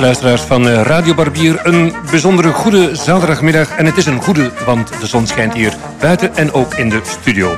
Luisteraars van eh, Radio Barbier, een bijzondere goede zaterdagmiddag. En het is een goede, want de zon schijnt hier buiten en ook in de studio.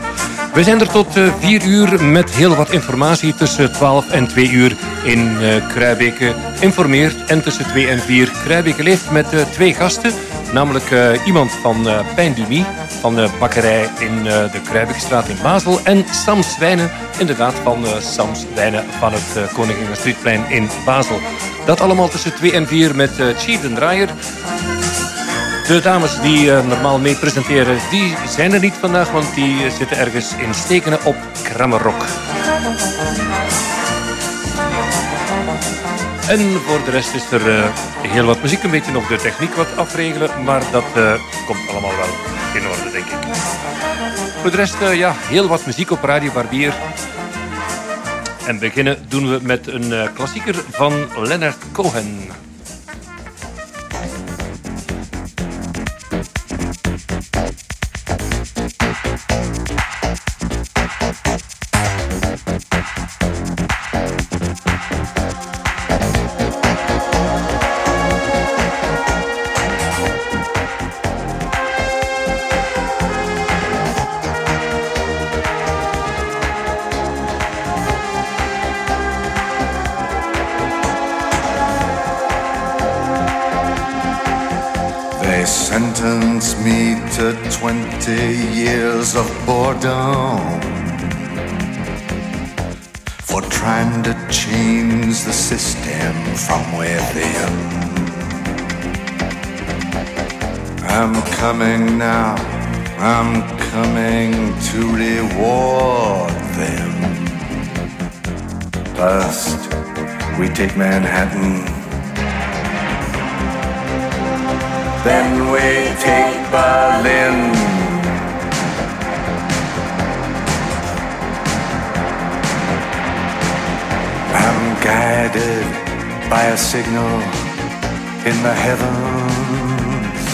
We zijn er tot 4 uh, uur met heel wat informatie tussen 12 en 2 uur in uh, Kruibeke informeert. En tussen 2 en 4 Kruibeke leeft met twee gasten. Namelijk iemand van uh, Pijn Dumie, van de bakkerij in de Kruibekestraat in Basel. En Sam Zwijnen, inderdaad van Sam's Wijnen van het Koningin Streetplein in Basel. Dat allemaal tussen 2 en 4 met Chief den Draaier. De dames die uh, normaal mee presenteren, die zijn er niet vandaag, want die zitten ergens in Stekenen op Krammerok. En voor de rest is er uh, heel wat muziek, een beetje nog de techniek wat afregelen, maar dat uh, komt allemaal wel in orde, denk ik. Voor de rest, ja, heel wat muziek op Radio Barbier. En beginnen doen we met een klassieker van Leonard Cohen. System from within. I'm coming now, I'm coming to reward them. First, we take Manhattan. Then we take Berlin. I'm guided by a signal in the heavens.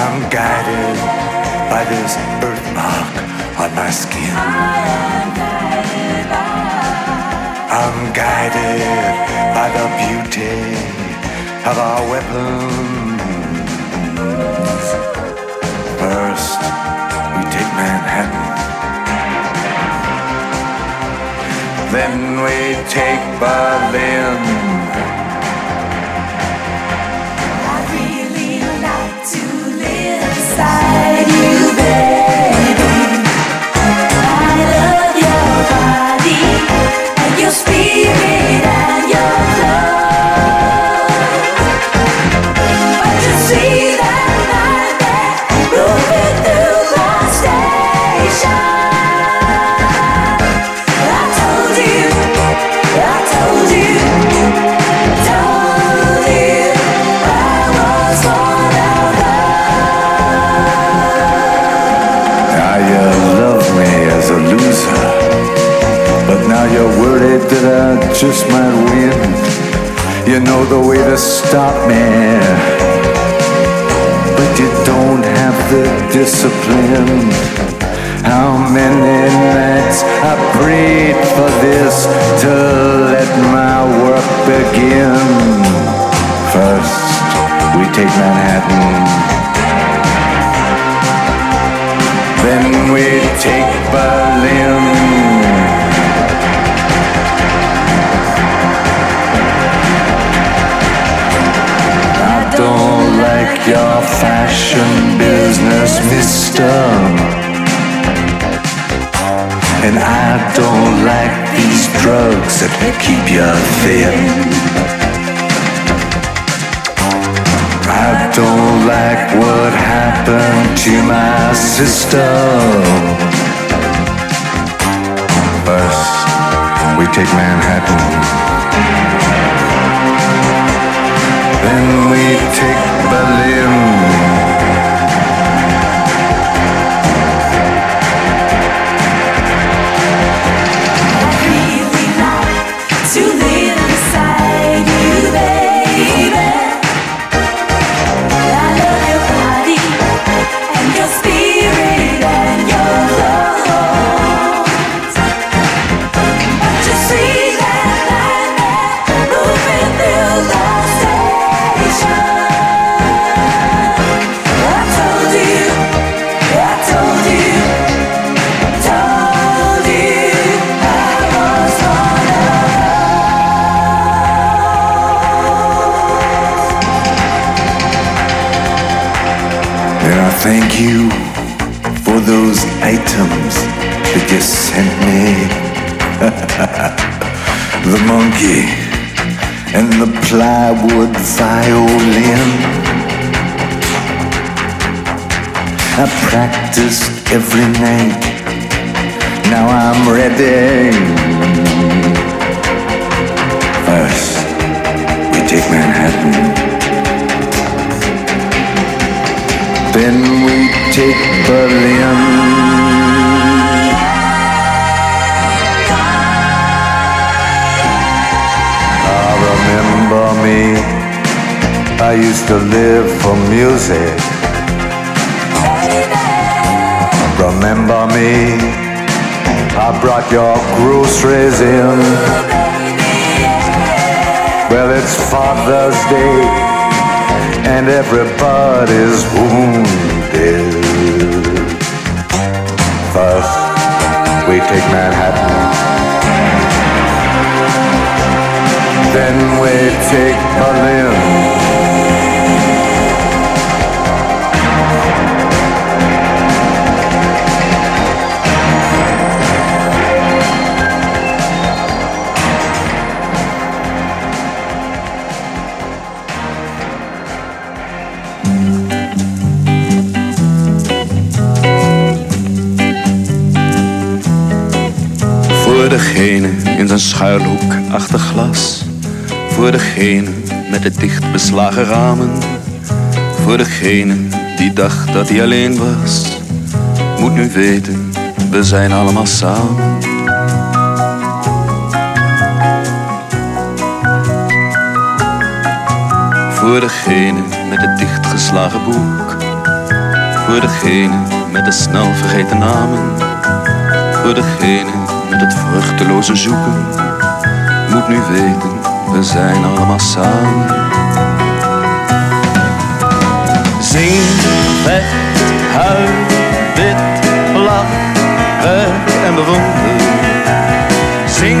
I'm guided by this birthmark on my skin. I'm guided by the beauty of our weapons. First, we take Manhattan. Then we take Berlin. Discipline. To my sister. First, we take Manhattan. The monkey and the plywood violin. I practiced every night. Now I'm ready. First, we take Manhattan. Then we take Berlin. I used to live for music. Remember me? I brought your groceries in. Well, it's Father's Day and everybody's wounded. First, we take Manhattan. Then we take Berlin. Schuilhoek achter glas. Voor degene met de dicht beslagen ramen. Voor degene die dacht dat hij alleen was. Moet nu weten, we zijn allemaal samen. Voor degene met het dichtgeslagen boek. Voor degene met de snel vergeten namen. Voor degene met het vruchteloze zoeken. Moet nu weten, we zijn allemaal samen. Zing, vecht, huil, bid, lach, werk en bewonder. Zing,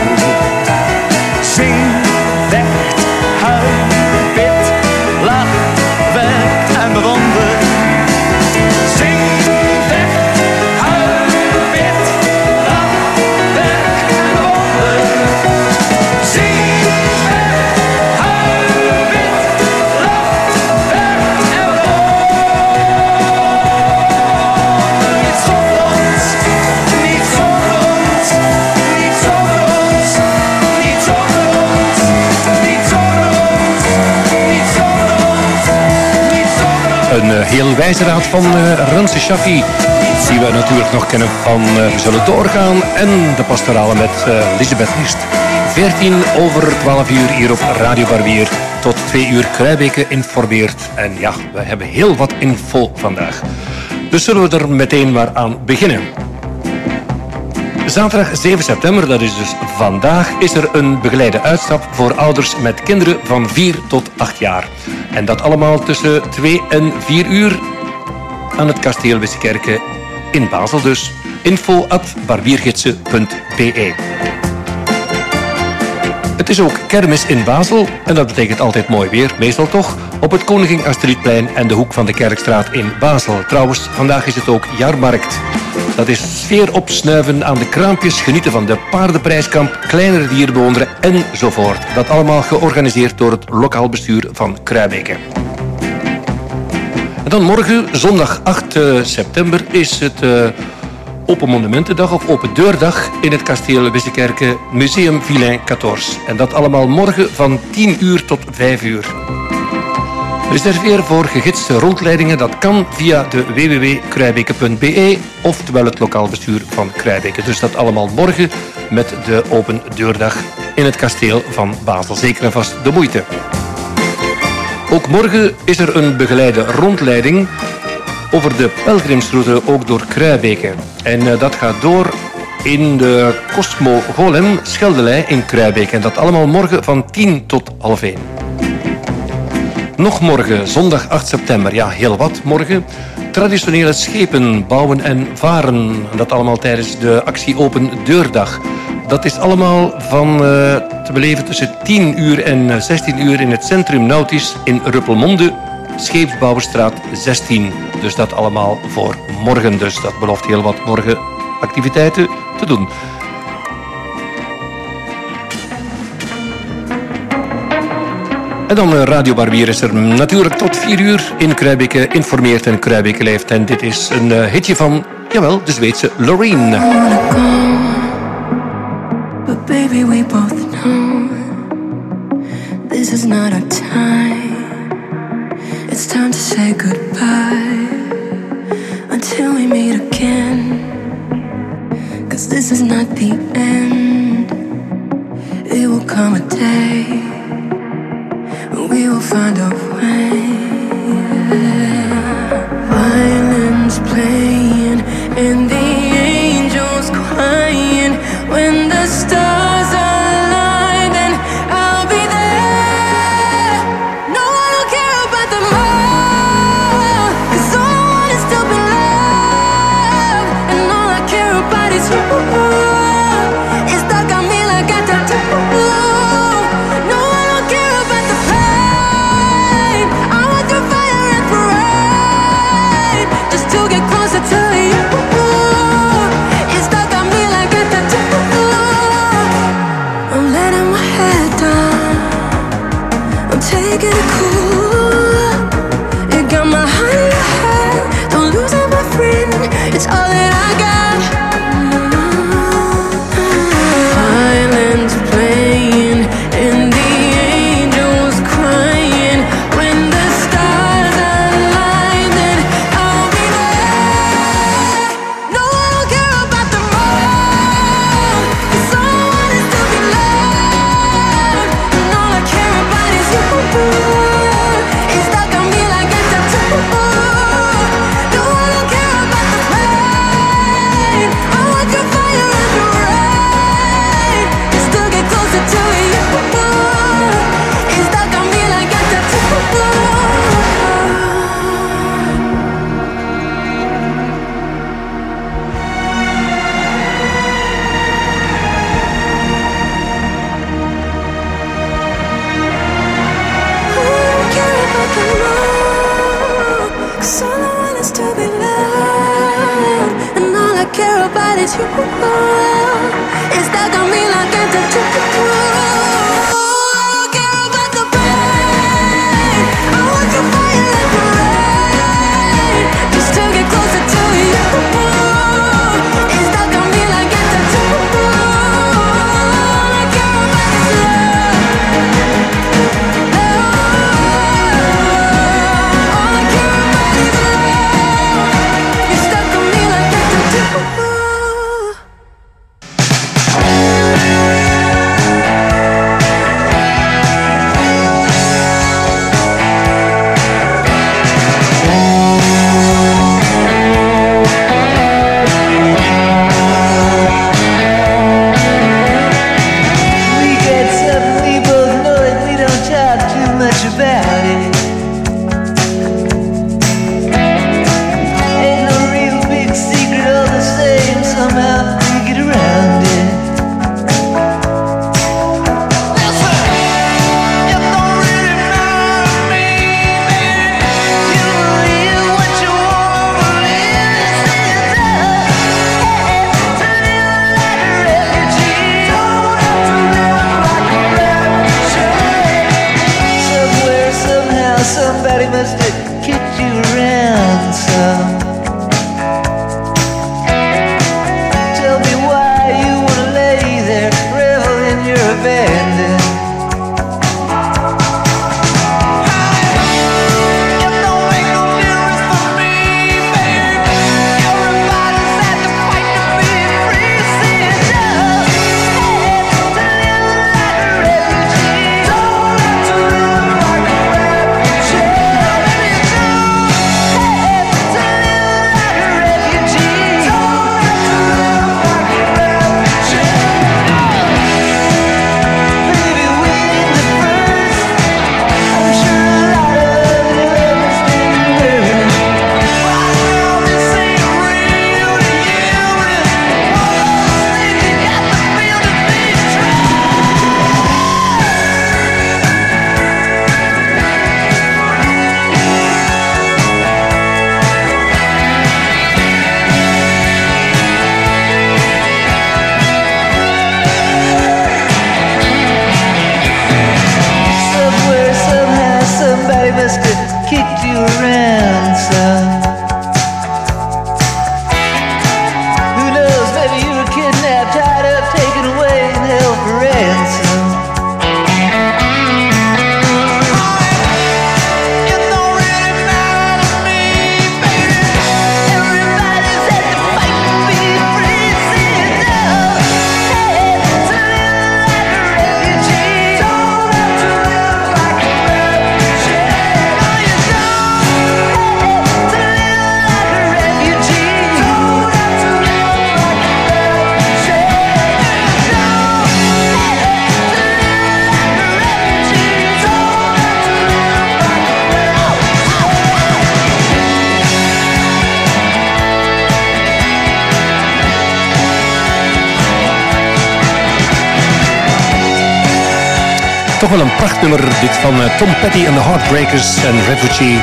Heel wijze raad van uh, Ramse Shaffi. Die we natuurlijk nog kennen van eh, We zullen doorgaan. En de pastorale met eh Lisbeth List. 14 over 12 uur hier op Radio Barbier. Tot 2 uur Kruibeke informeert. En ja, we hebben heel wat info vandaag. Dus zullen we er meteen maar aan beginnen. Zaterdag 7 september, dat is dus vandaag, is er een begeleide uitstap voor ouders met kinderen van 4 tot 8 jaar. En dat allemaal tussen 2 en 4 uur aan het kasteel Wissekerke in Basel dus. Info at barbiergidsen.be is ook kermis in Basel en dat betekent altijd mooi weer, meestal toch, op het Koningin Astridplein en de hoek van de Kerkstraat in Basel. Trouwens, vandaag is het ook jaarmarkt. Dat is sfeer opsnuiven aan de kraampjes, genieten van de paardenprijskamp, kleinere dieren bewonderen enzovoort. Dat allemaal georganiseerd door het lokaal bestuur van Kruibeke. En dan morgen, zondag 8 eh, september, is het Open Monumentendag of Open Deurdag in het kasteel Wissekerke Museum Villain 14. En dat allemaal morgen van 10 uur tot 5 uur. Reserveer voor gegidste rondleidingen. Dat kan via de www.kruibeke.be oftewel het lokaal bestuur van Kruibeke. Dus dat allemaal morgen met de Open Deurdag in het kasteel van Basel. Zeker en vast de moeite. Ook morgen is er een begeleide rondleiding over de pelgrimsroute ook door Kruibeke. En eh, dat gaat door in de Cosmo Golem Scheldelij in Kruibeke. En dat allemaal morgen van 10 tot half 1. Nog morgen, zondag 8 september. Ja, heel wat morgen. Traditionele schepen bouwen en varen. En dat allemaal tijdens de actie Open Deurdag. Dat is allemaal van eh, te beleven tussen 10 uur en eh, 16 uur in het Centrum Nautisch in Ruppelmonde, Scheepsbouwerstraat 16. Dus dat allemaal voor morgen. Dus dat belooft heel wat morgen activiteiten te doen. En dan eh, Radio Barbier is er natuurlijk tot 4 uur in Kruibeke informeert en Kruibeke leeft. En dit is een eh, hitje van, jawel, de Zweedse Loreen. But baby, we both know this is not our time. It's time to say goodbye until we meet again. Cause this is not the end. It will come a day when we will find a way. Violins playing in the prachtnummer. Dit van eh, Tom Petty en de Heartbreakers en Refugee.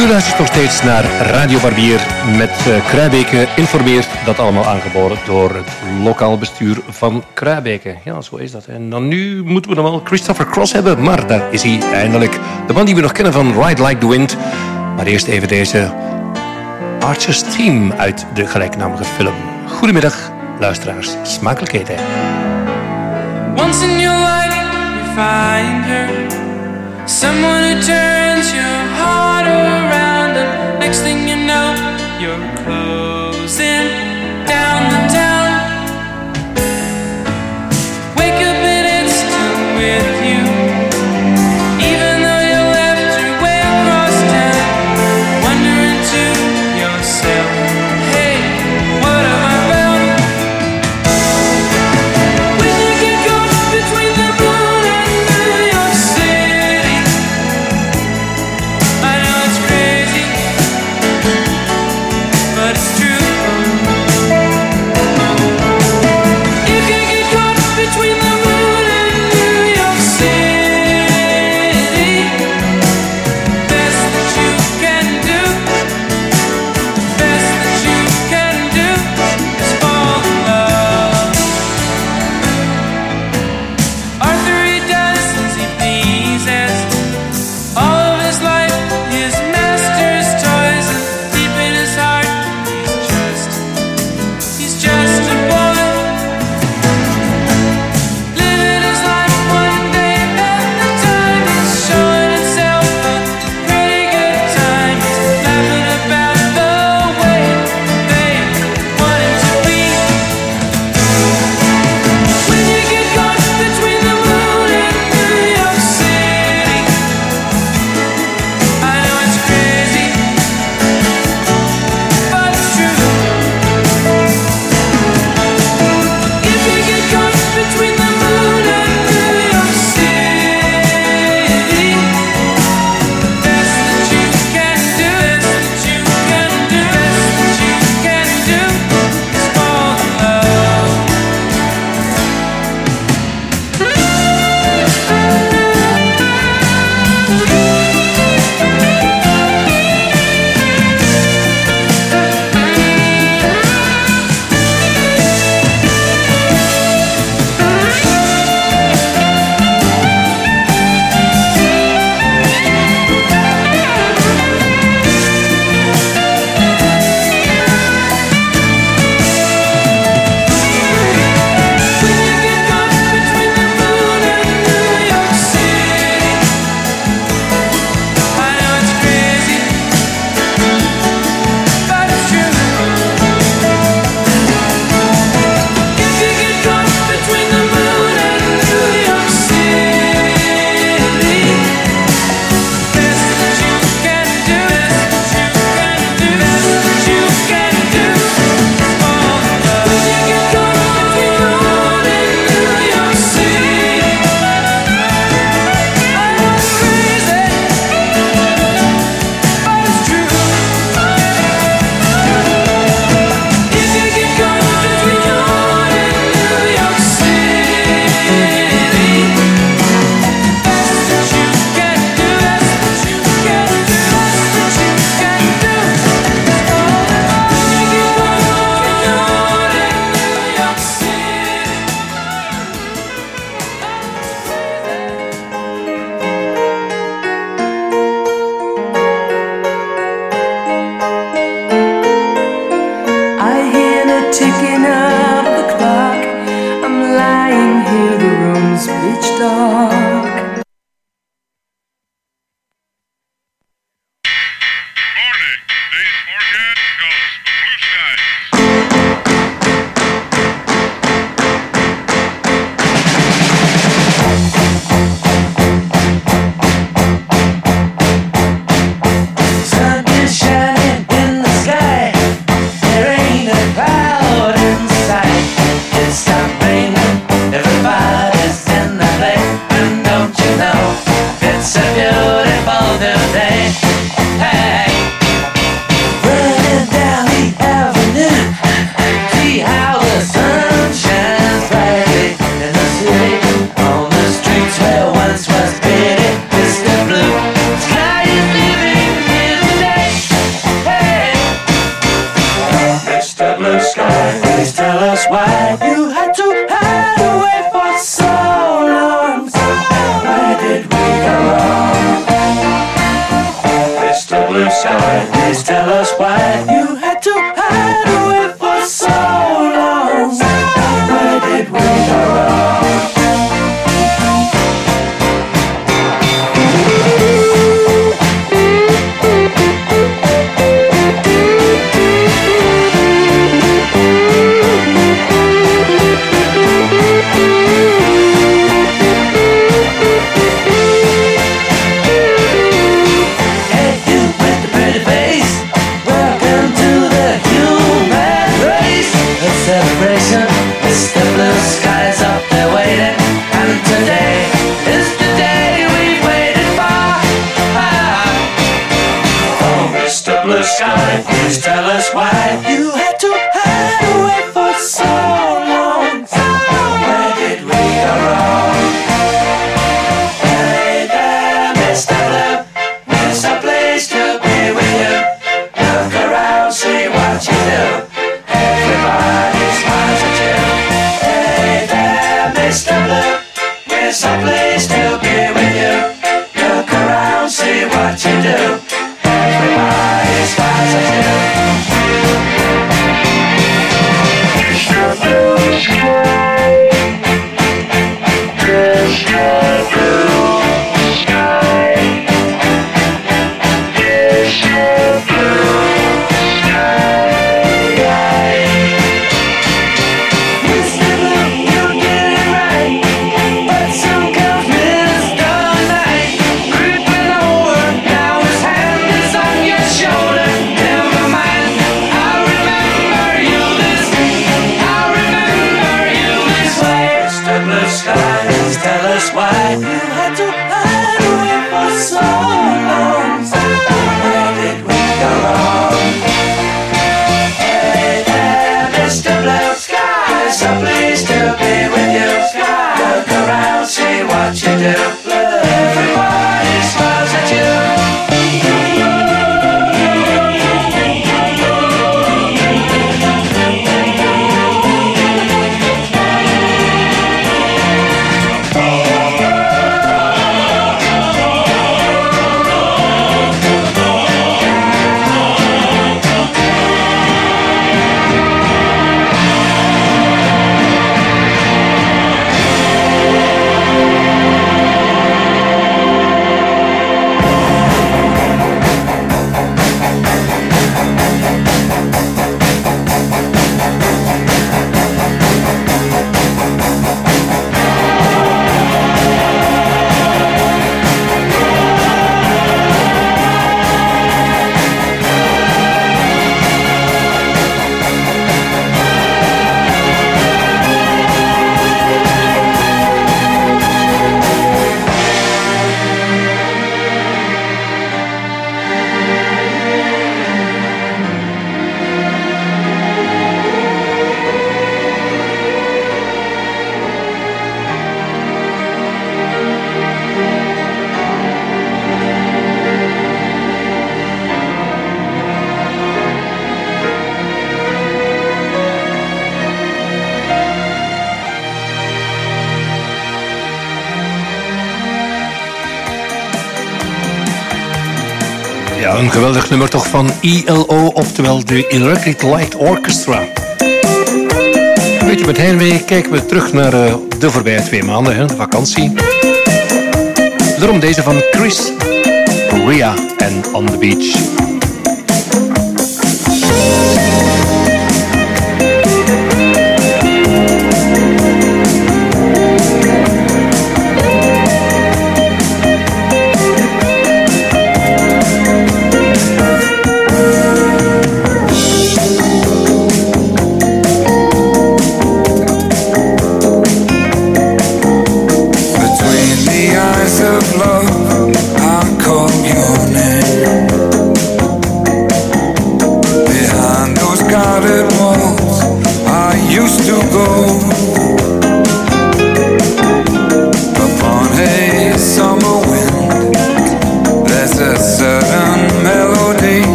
U luistert nog steeds naar Radio Barbier met eh, Kruibeke informeert. Dat allemaal aangeboden door het lokaal bestuur van Kruibeke. Ja, zo is dat. En dan nu moeten we nog wel Christopher Cross hebben. Maar daar is hij eindelijk. De man die we nog kennen van Ride Like the Wind. Maar eerst even deze Archer's Team uit de gelijknamige film. Goedemiddag, luisteraars. Smakelijk eten. find her. Someone who turns your heart around, and next thing you know, you're close. nummer toch van ELO, oftewel de Electric Light Orchestra. Een beetje met Heinwee kijken we terug naar eh, de voorbije twee maanden, hè, de vakantie. Daarom deze van Chris, Ria en On The Beach.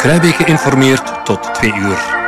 Kruijbeek informeert tot 2 uur.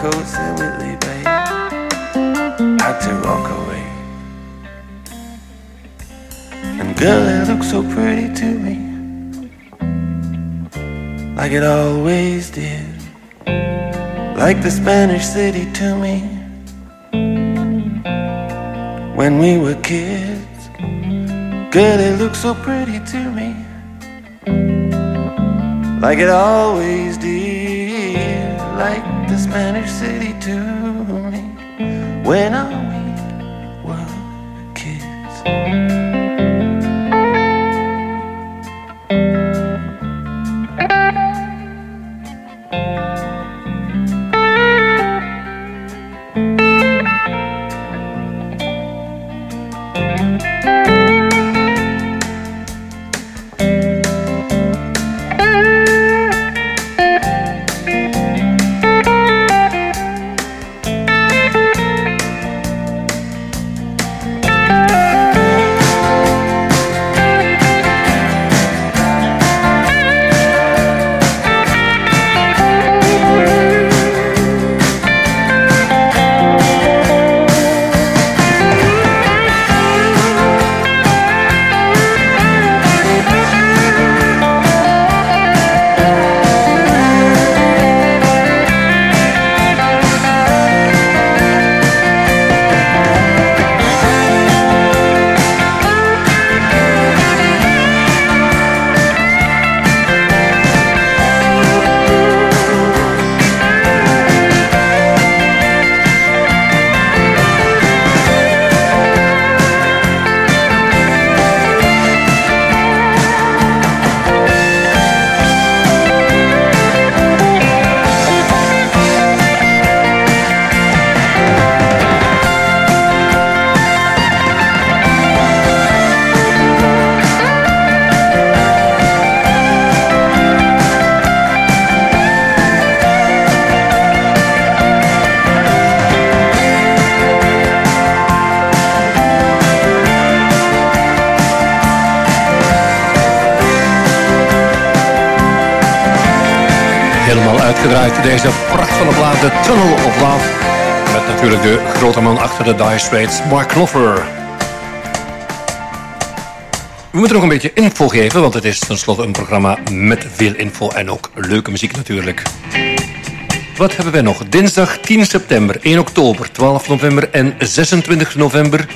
coats in Whitley Bay had to walk away. And girl, it looked so pretty to me, like it always did, like the Spanish city to me when we were kids. Girl, it looked so pretty to me, like it always did. Spanish city to me. When I de Dire Straits, Mark Knopfler. We moeten nog een beetje info geven, want het is tenslotte een programma met veel info en ook leuke muziek natuurlijk. Wat hebben wij nog? Dinsdag 10 september, 1 oktober, 12 november en 26 november.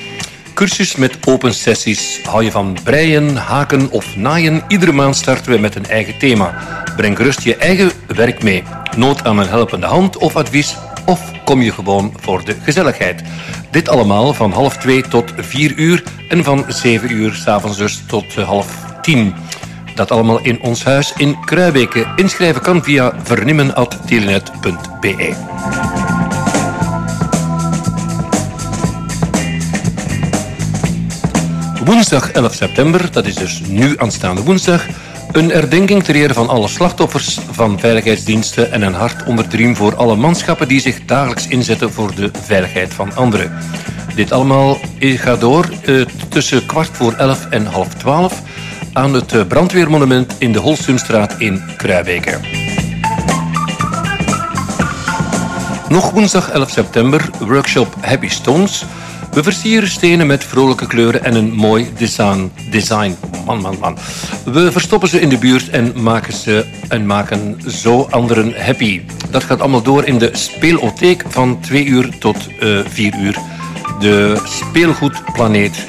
Cursus met open sessies. Hou je van breien, haken of naaien? Iedere maand starten we met een eigen thema. Breng gerust je eigen werk mee. Nood aan een helpende hand of advies? Of kom je gewoon voor de gezelligheid? Dit allemaal van half twee tot vier uur en van zeven uur s'avonds dus tot eh, half tien. Dat allemaal in ons huis in Kruibeke. Inschrijven kan via vernimen.telenet.be. Woensdag 11 september, dat is dus nu aanstaande woensdag, een herdenking ter van alle slachtoffers van veiligheidsdiensten en een hart onder de riem voor alle manschappen die zich dagelijks inzetten voor de veiligheid van anderen. Dit allemaal gaat door eh, tussen kwart voor elf en half twaalf aan het eh, brandweermonument in de Holstumstraat in Kruijbeke. Nog woensdag 11 september, workshop Happy Stones. We versieren stenen met vrolijke kleuren en een mooi design. design. Man, man, man. We verstoppen ze in de buurt en maken, ze, en maken zo anderen happy. Dat gaat allemaal door in de speelotheek van 2 uur tot eh 4 uur. De speelgoedplaneet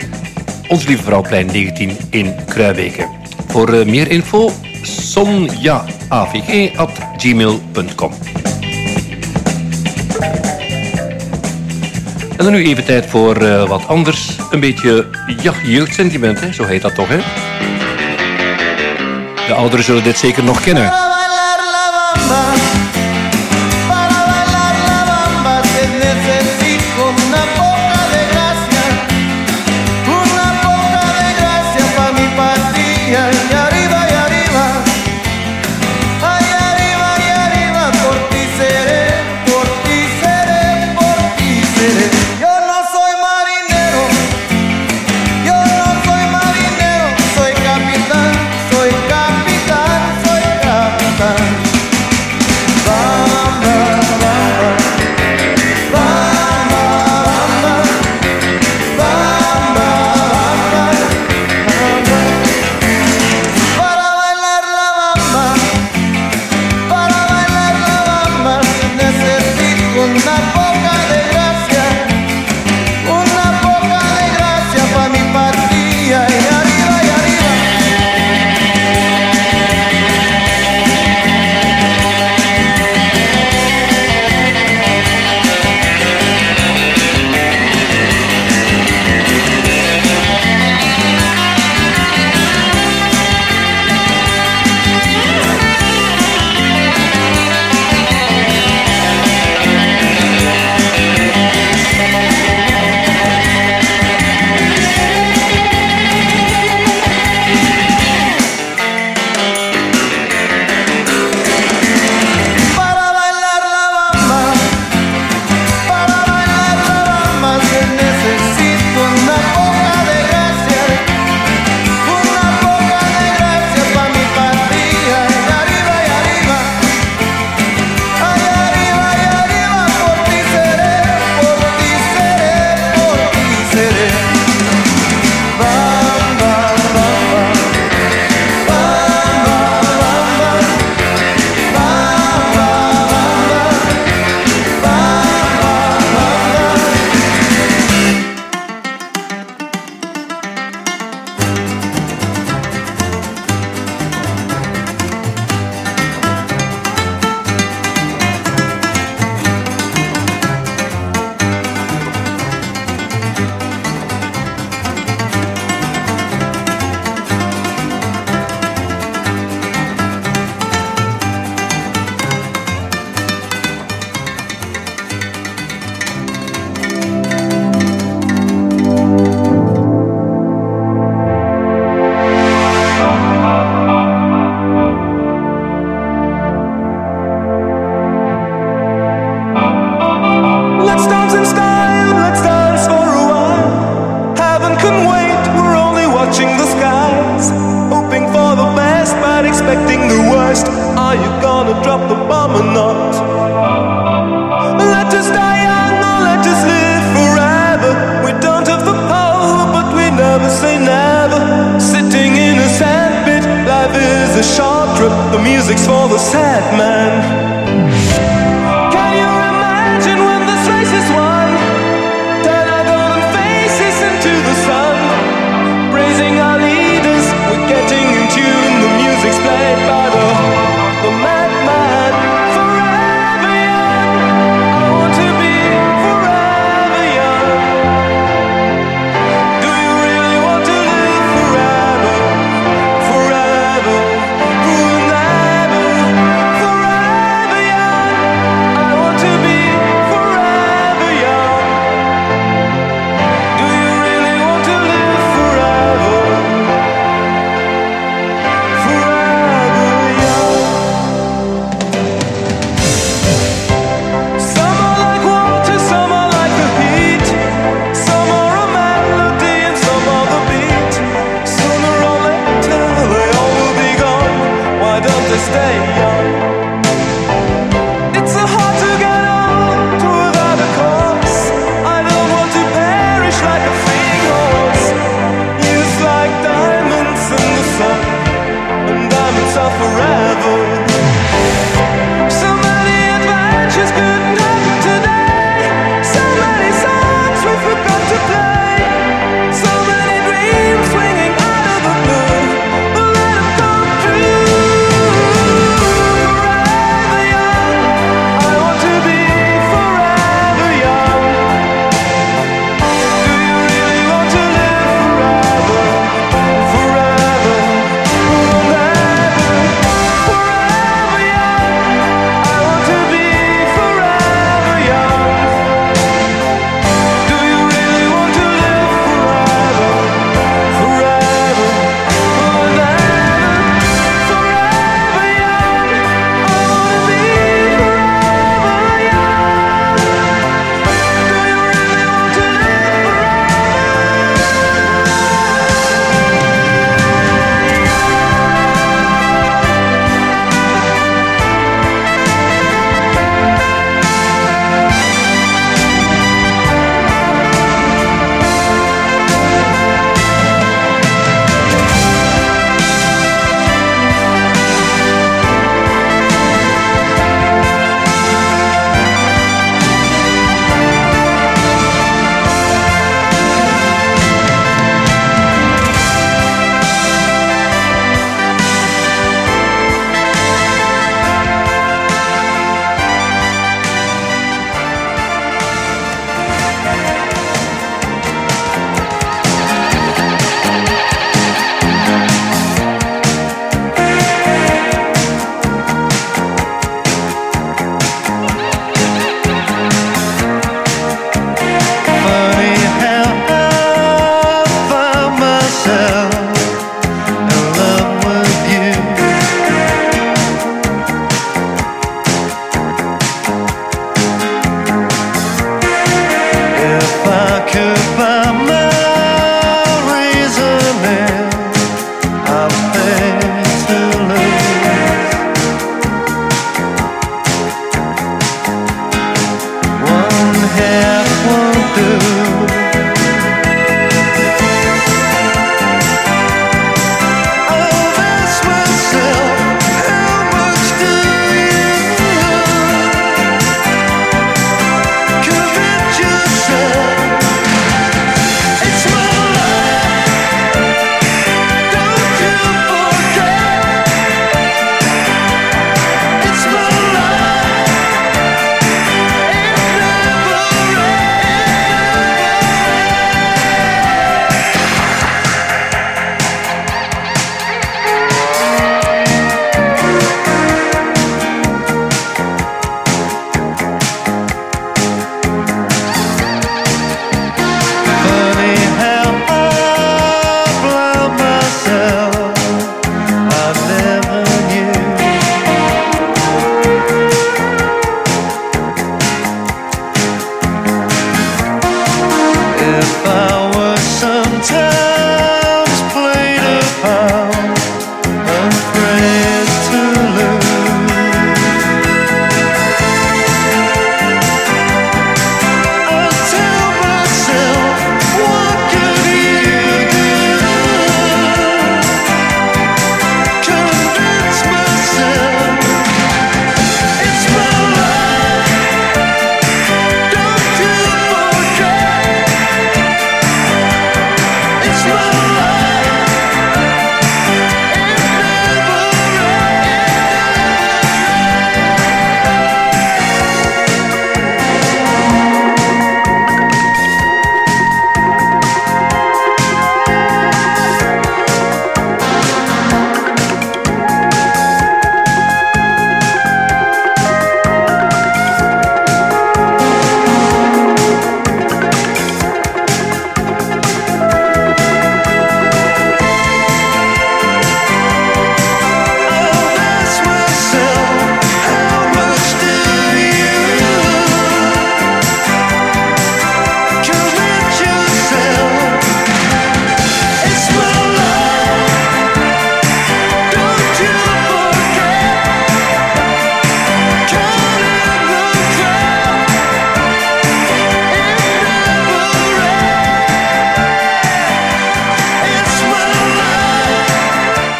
Ons Lieve Vrouwplein 19 in Kruijbeke. Voor eh, meer info sonjaavg.gmail.com En dan nu even tijd voor eh, wat anders. Een beetje ja, jeugdsentiment, hè? zo heet dat toch, hè? De ouderen zullen dit zeker nog kennen.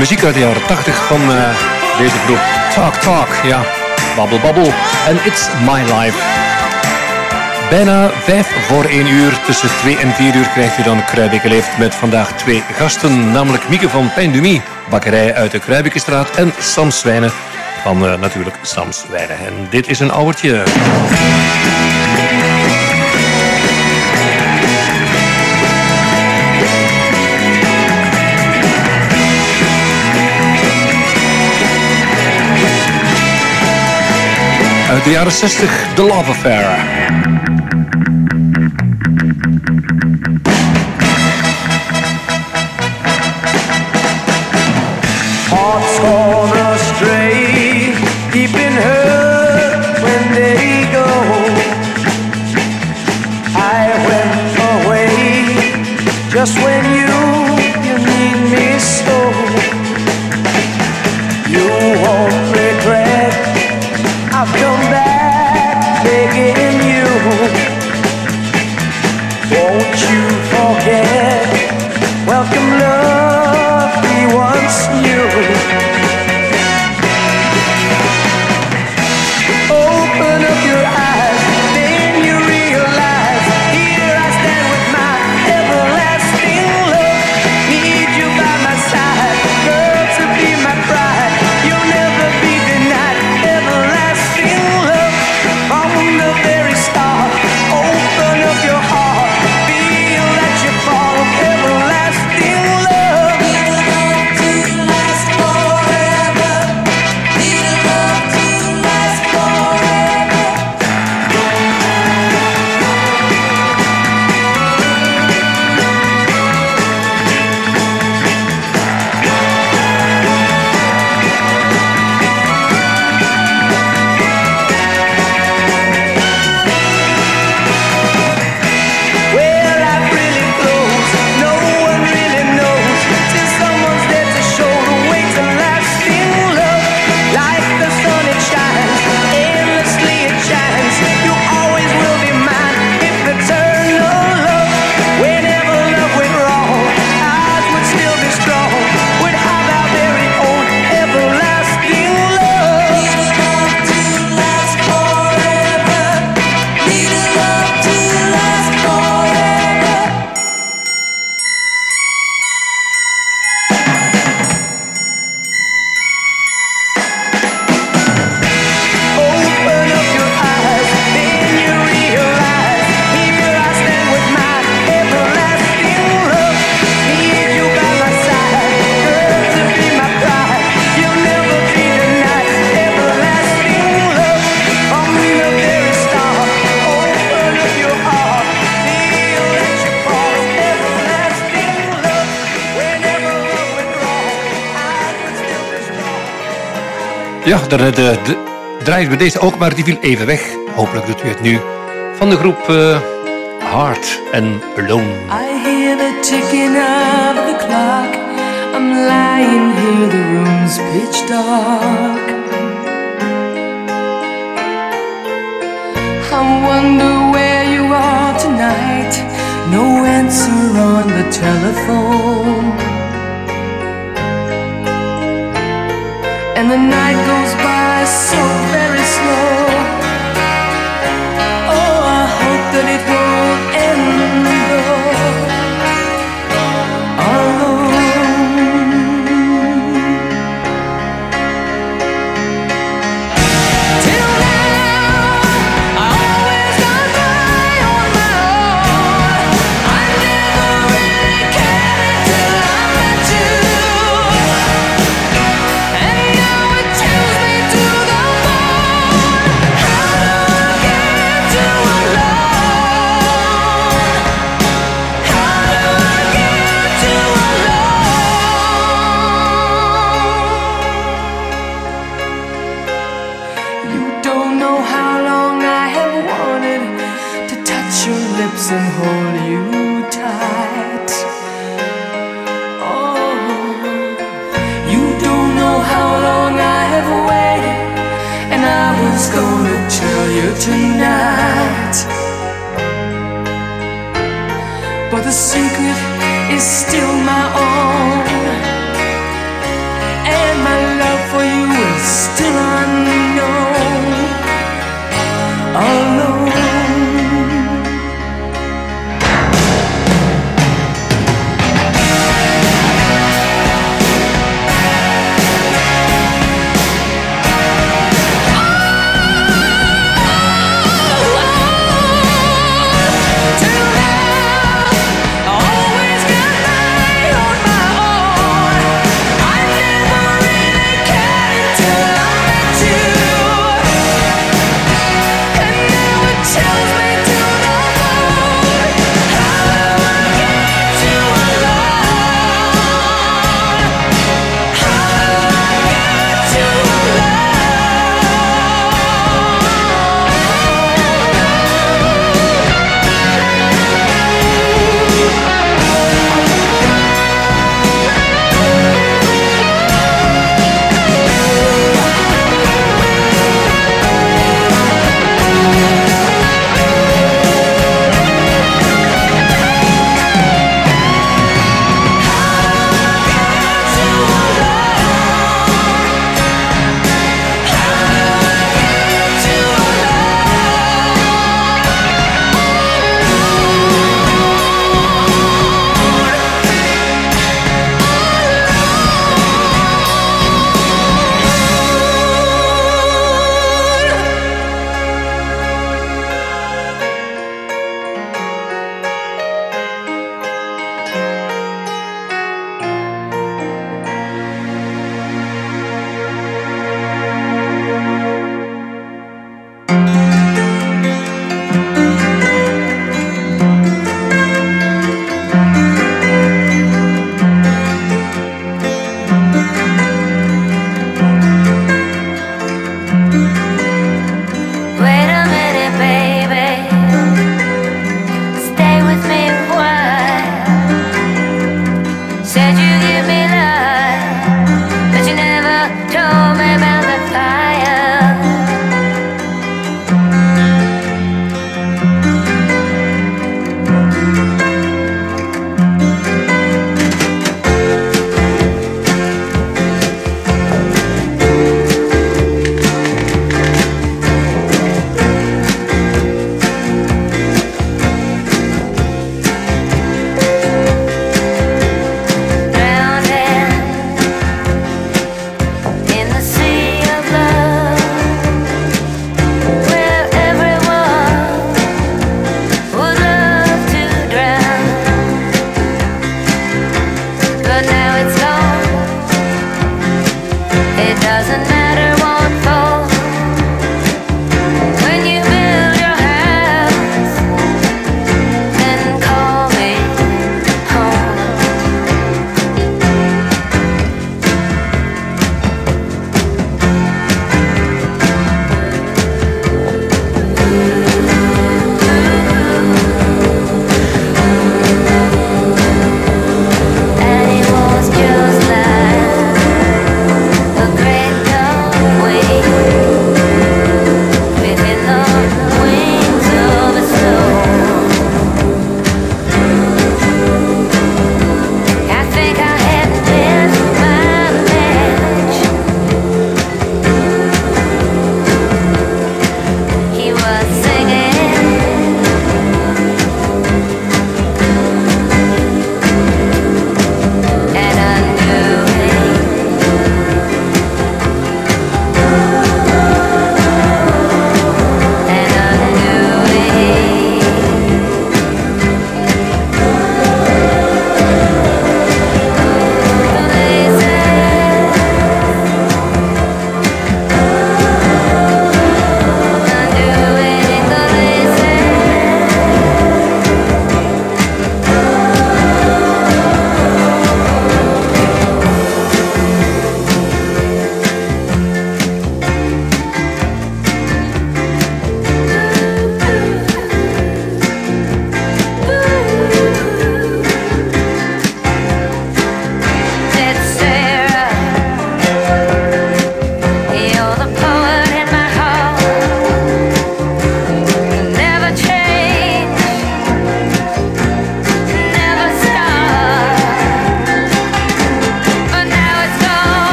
Muziek uit de jaren 80 van eh, deze groep. Talk Talk, ja. Babbel Babbel. En It's My Life. Bijna vijf voor één uur. Tussen twee en vier uur krijgt u dan Kruibeke Leeft met vandaag twee gasten. Namelijk Mieke van Pain du Mie, bakkerij uit de Kruibekenstraat. En Sam Zwijnen van eh, natuurlijk Sam Zwijnen. En dit is een ouwertje. Uit de jaren 60, The Love Affair. Ja, daarnet uh, d- draaiden we deze ook, maar die viel even weg. Hopelijk doet u het nu. Van de groep eh Hard en Alone. I hear the ticking of the clock. I'm lying here, the room's pitch dark. I wonder where you are tonight. No answer on the telephone. And the night goes by so very slow.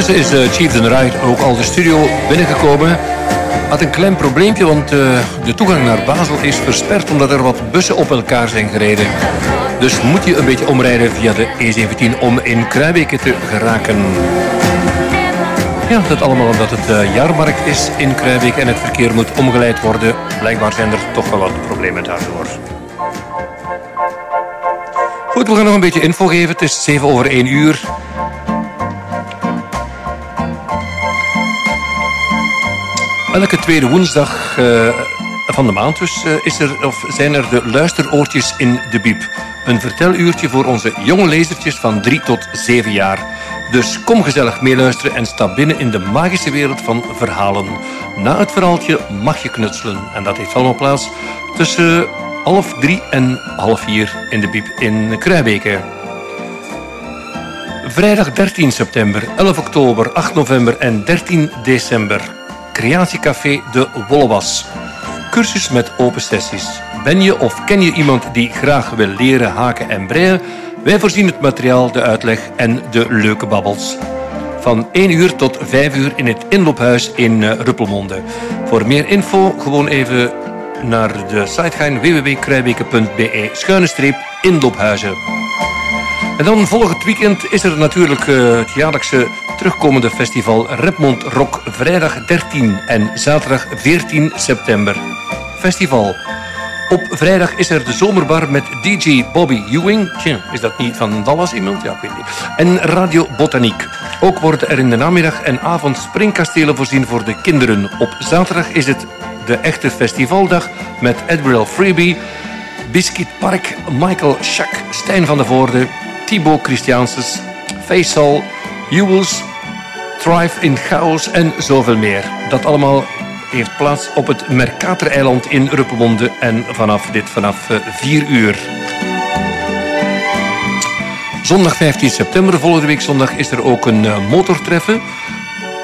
Ondertussen is eh, Chief the Ride ook al de studio binnengekomen. Had een klein probleempje, want eh, de toegang naar Basel is versperd omdat er wat bussen op elkaar zijn gereden. Dus moet je een beetje omrijden via de E17 om in Kruijbeke te geraken. Ja, dat allemaal omdat het eh, jaarmarkt is in Kruijbeke en het verkeer moet omgeleid worden. Blijkbaar zijn er toch wel wat problemen daardoor. Goed, we gaan nog een beetje info geven. Het is 7 over 1 uur. Elke tweede woensdag eh, van de maand dus, eh, is er, of zijn er de luisteroortjes in de biep. Een verteluurtje voor onze jonge lezertjes van 3 tot 7 jaar. Dus kom gezellig meeluisteren en stap binnen in de magische wereld van verhalen. Na het verhaaltje mag je knutselen. En dat heeft allemaal plaats tussen half drie en half vier in de biep in Kruijbeke. Vrijdag 13 september, 11 oktober, 8 november en 13 december. Creatiecafé De Wollewas. Cursus met open sessies. Ben je of ken je iemand die graag wil leren haken en breien? Wij voorzien het materiaal, de uitleg en de leuke babbels. Van 1 uur tot 5 uur in het inloophuis in eh, Ruppelmonde. Voor meer info gewoon even naar de site gaan www.kruijbeke.be schuine streep inloophuizen. En dan volgend weekend is er natuurlijk eh, het jaarlijkse terugkomende festival Repmond Rock vrijdag 13 en zaterdag 14 september. Festival. Op vrijdag is er de zomerbar met DJ Bobby Ewing. Tja, is dat niet van Dallas iemand? Ja, weet niet. En Radio Botaniek. Ook worden er in de namiddag en avond springkastelen voorzien voor de kinderen. Op zaterdag is het de echte festivaldag met Admiral Freebie, Biscuit Park, Michael Schack, Stijn van der Voorde, Thibaut Christianses, Faisal, Jules, Thrive in Chaos en zoveel meer. Dat allemaal heeft plaats op het Mercator-eiland in Ruppelmonde en vanaf dit vanaf eh, 4 uur. Zondag 15 september, volgende week zondag, is er ook een eh, motortreffen.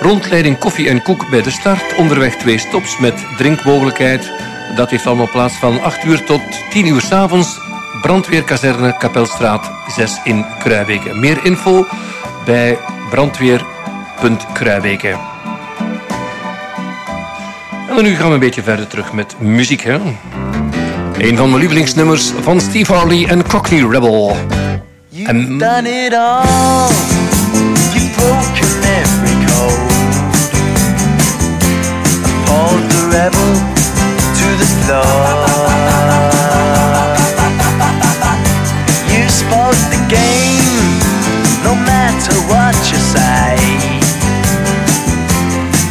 Rondleiding koffie en koek bij de start. Onderweg twee stops met drinkmogelijkheid. Dat heeft allemaal plaats van 8 uur tot 10 uur s'avonds. Brandweerkazerne Kapelstraat 6 in Kruijbeke. Meer info bij brandweer.kruijbeke. En nu gaan we een beetje verder terug met muziek. Hè? Een van mijn lievelingsnummers van Steve Harley en Cockney Rebel. En done it all. You've broken every code. Pulled the rebel to the floor. You spoke the game, no matter what you say.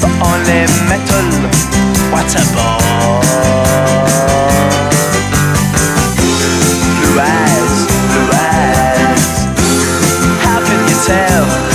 Only metal, what a bore. Blue eyes, blue eyes. How can you tell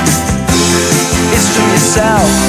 yourself.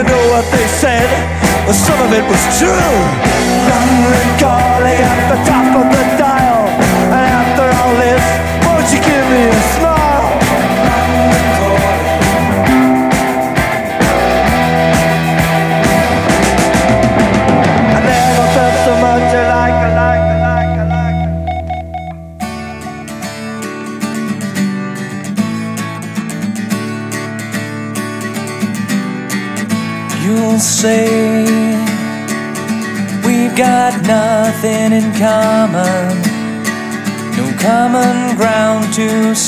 You know what they said? Some of it was true. I'm recalling at the top of the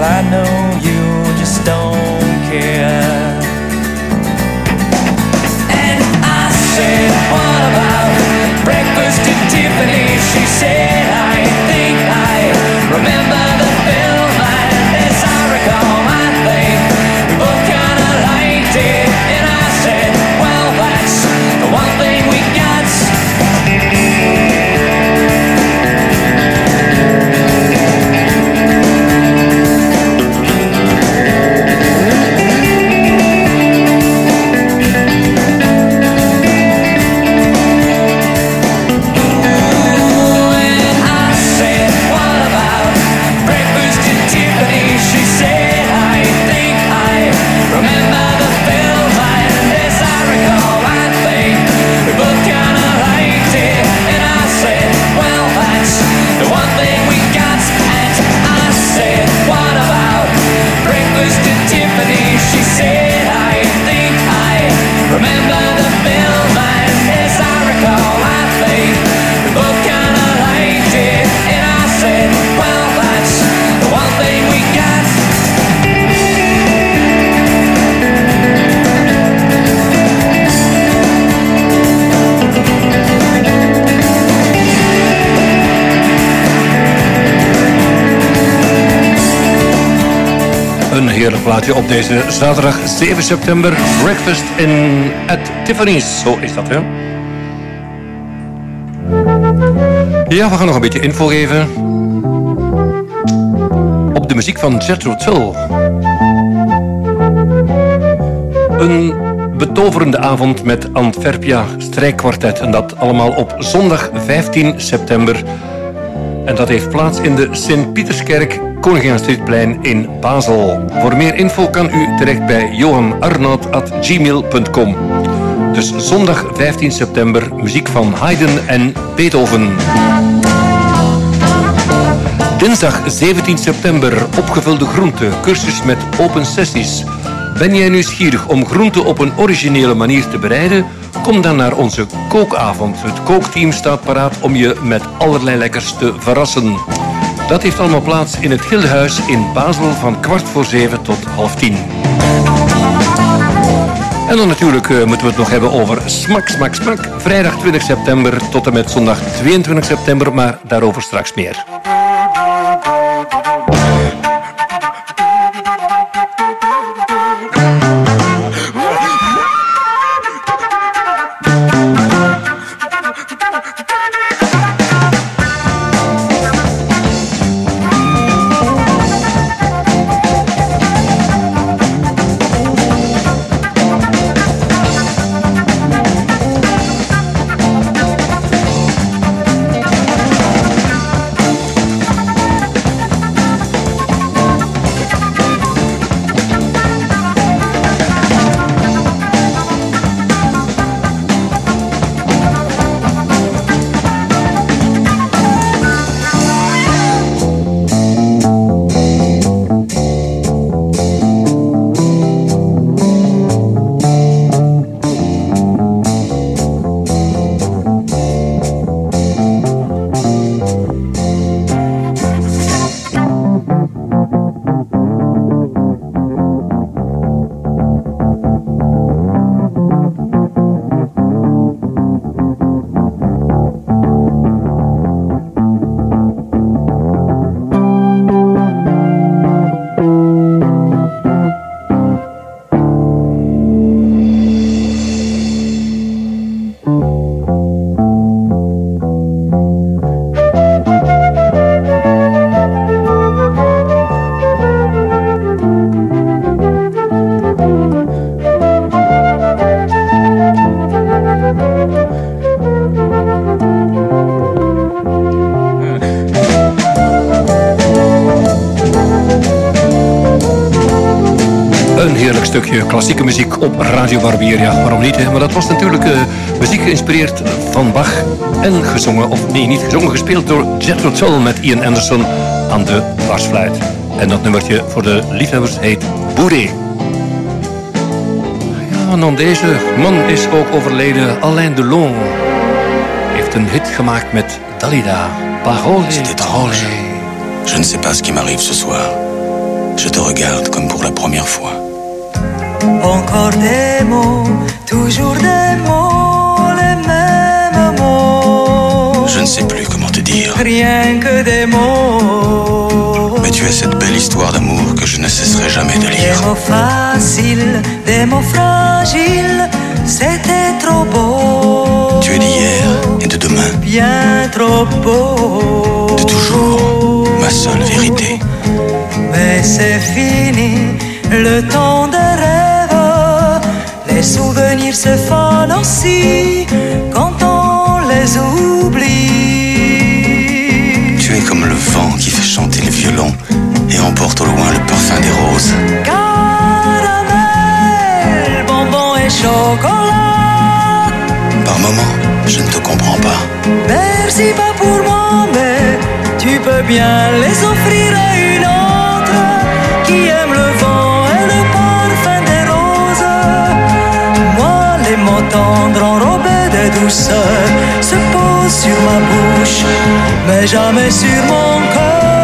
Still, I know you just don't op deze zaterdag 7 september. Breakfast in at Tiffany's. Zo is dat, hè? Ja, we gaan nog een beetje info geven. Op de muziek van Jethro Tull. Een betoverende avond met Antwerpia strijkkwartet. En dat allemaal op zondag 15 september. En dat heeft plaats in de Sint-Pieterskerk, Koninginnestruitplein in Basel. Voor meer info kan u terecht bij johanarnoud.gmail.com. Dus zondag 15 september, muziek van Haydn en Beethoven. Dinsdag 17 september, opgevulde groente, cursus met open sessies. Ben jij nieuwsgierig om groente op een originele manier te bereiden? Kom dan naar onze kookavond. Het kookteam staat paraat om je met allerlei lekkers te verrassen. Dat heeft allemaal plaats in het Gildehuis in Basel van kwart voor zeven tot half tien. En dan natuurlijk eh, moeten we het nog hebben over Smak, Smak, Smak. Vrijdag 20 september tot en met zondag 22 september, maar daarover straks meer. Stukje klassieke muziek op Radio Barbier. Waarom niet? Maar dat was natuurlijk eh, muziek geïnspireerd van Bach en gezongen, of nee, niet gezongen, gespeeld door Jethro Tull met Ian Anderson aan de dwarsfluit. En dat nummertje voor de liefhebbers heet Boeré. Ja, en dan deze man is ook overleden, Alain Delon. Heeft een hit gemaakt met Dalida. Parole, parole. Je ne sais pas ce qui m'arrive ce soir. Je te regarde comme pour la première fois. Encore des mots, toujours des mots, les mêmes mots. Je ne sais plus comment te dire. Rien que des mots. Mais tu as cette belle histoire d'amour que je ne cesserai jamais de Des lire. mots faciles, des mots fragiles, c'était trop beau. Tu es d'hier et de demain, Bien trop beau. de toujours, ma seule vérité. Mais c'est fini, le temps des rêves. Les souvenirs se fanent aussi quand on les oublie. Tu es comme le vent qui fait chanter le violon et emporte au loin le parfum des roses. Caramel, bonbon et chocolat. Par moments, je ne te comprends pas. Merci pas pour moi, mais tu peux bien les offrir à une autre enrobés de douceur se posent sur ma bouche, mais jamais sur mon cœur.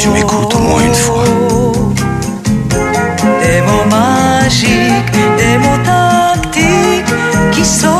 Tu m'écoutes au moins une fois. Des mots magiques, des mots tactiques qui sonnent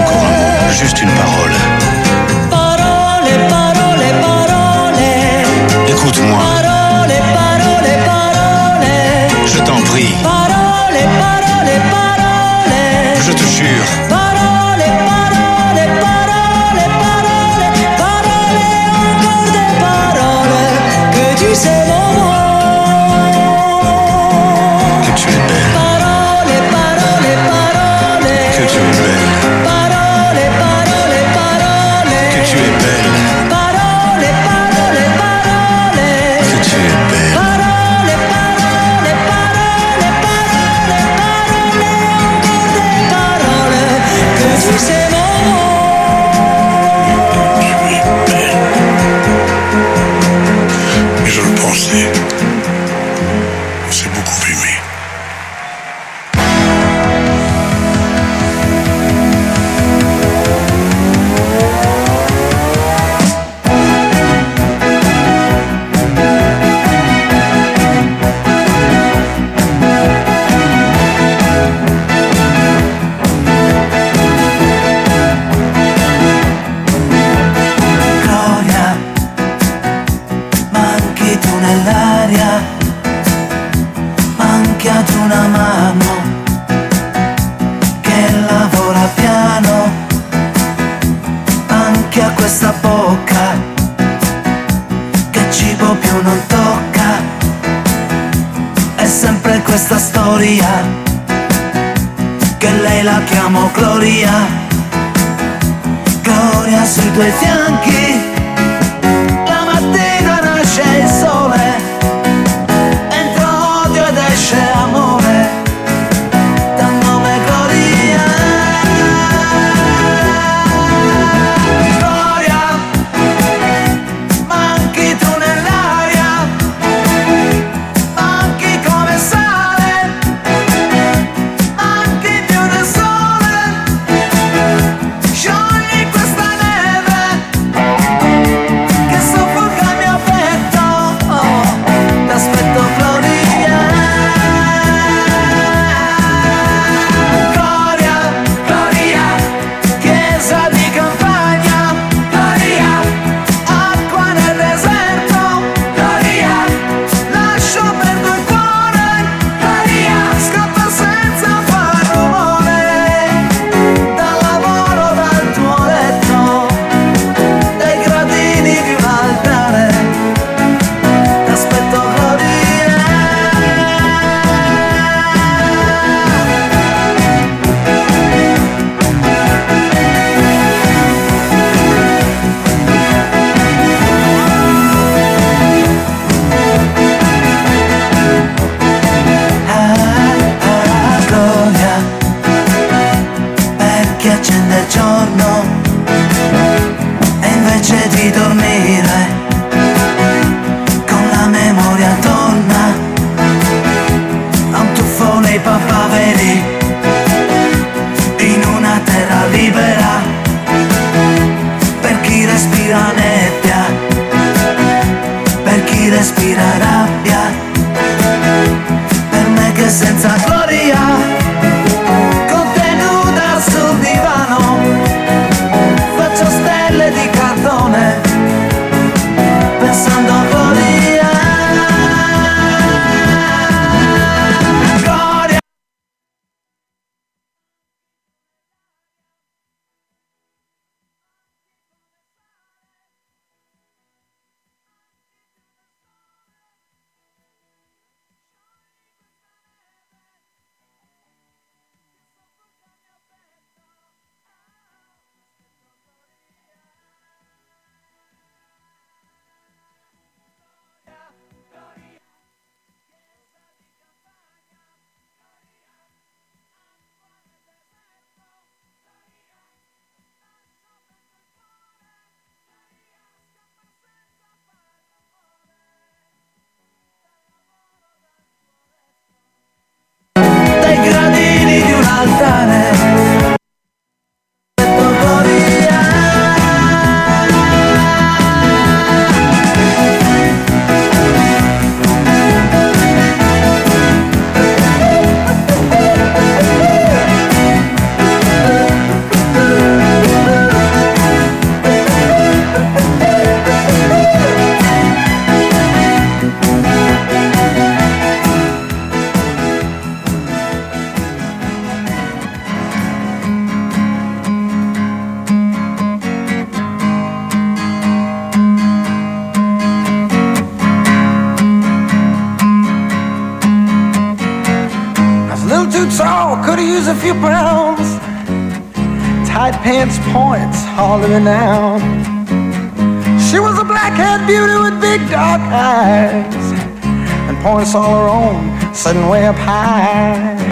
Encore un mot, juste une parole. calling now. She was a black-haired beauty with big dark eyes and points all her own, sitting way up high.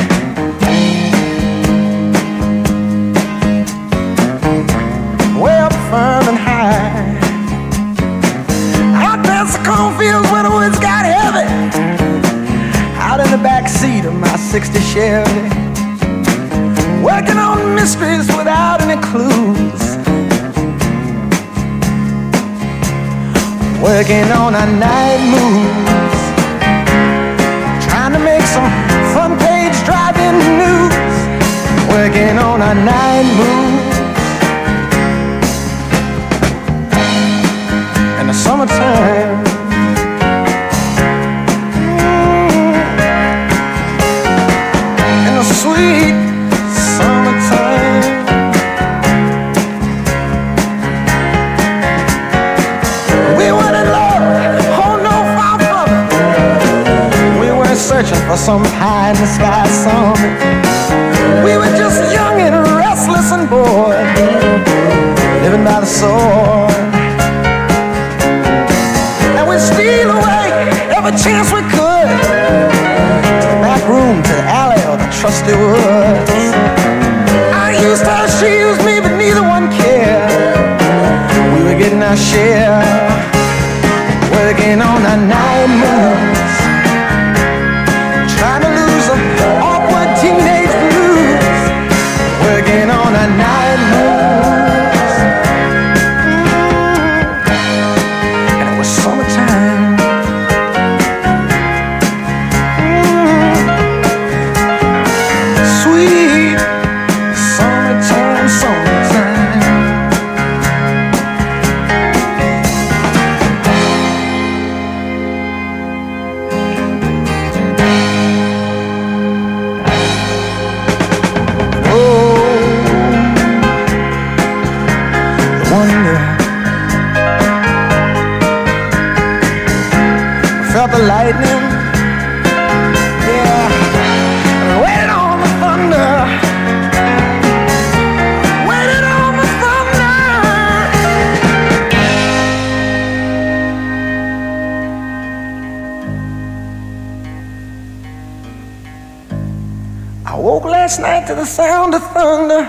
on our night moves. Trying to make some front page driving news. Working on our night moves. Of thunder.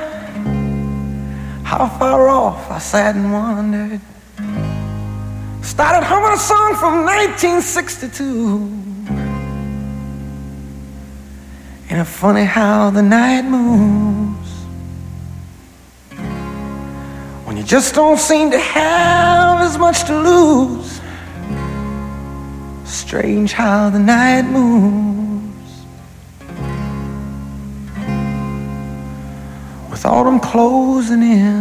How far off I sat and wondered. Started humming a song from 1962. And it's funny how the night moves. When you just don't seem to have as much to lose. Strange how the night moves. Closing in.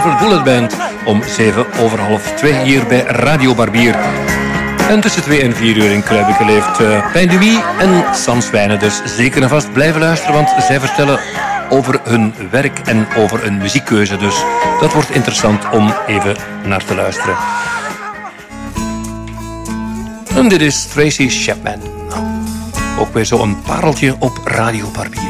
Silver Bullet Band. Om 7 over half 2 hier bij Radio Barbier. En tussen 2 en 4 uur in Kruibeke leeft uh, en Sans Wijnen. Dus zeker en vast blijven luisteren, want zij vertellen over hun werk en over hun muziekkeuze. Dus dat wordt interessant om even naar te luisteren. En dit is Tracy Chapman. Ook weer zo'n pareltje op Radio Barbier.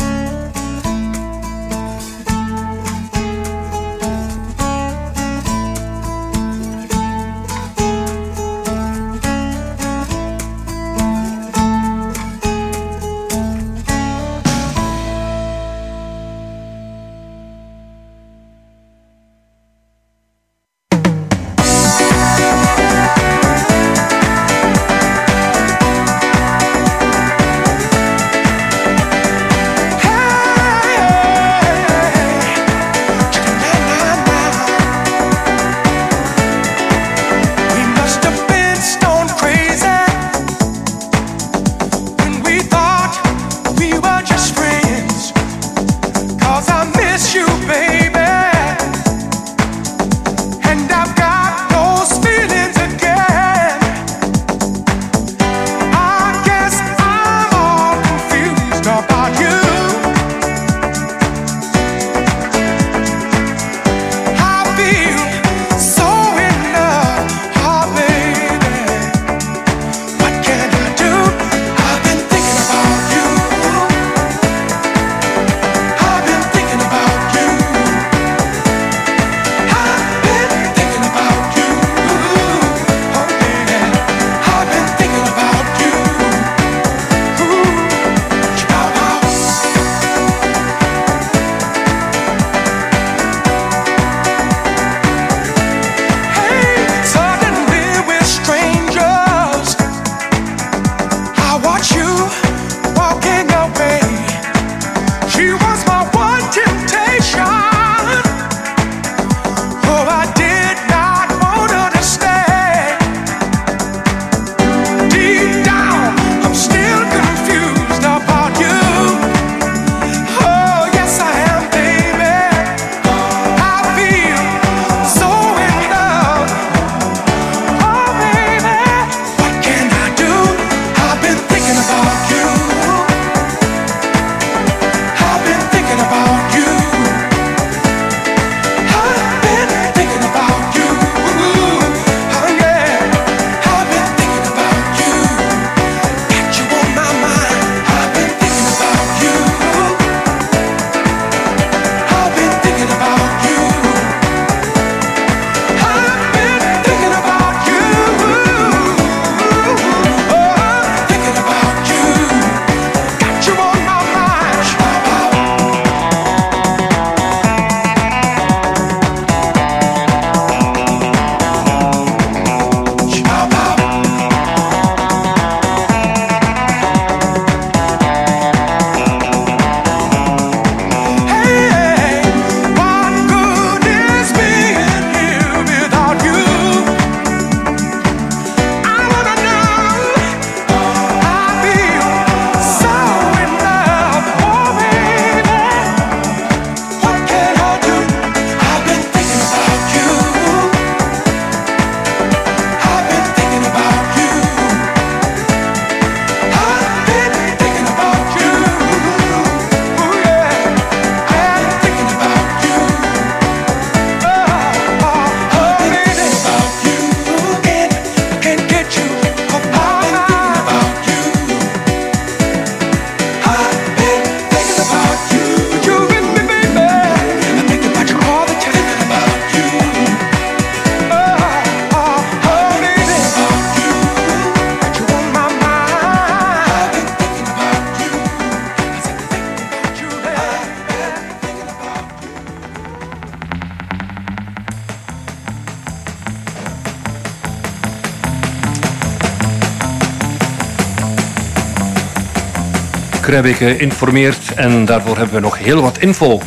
Kruibeke informeert. En daarvoor hebben we nog heel wat info.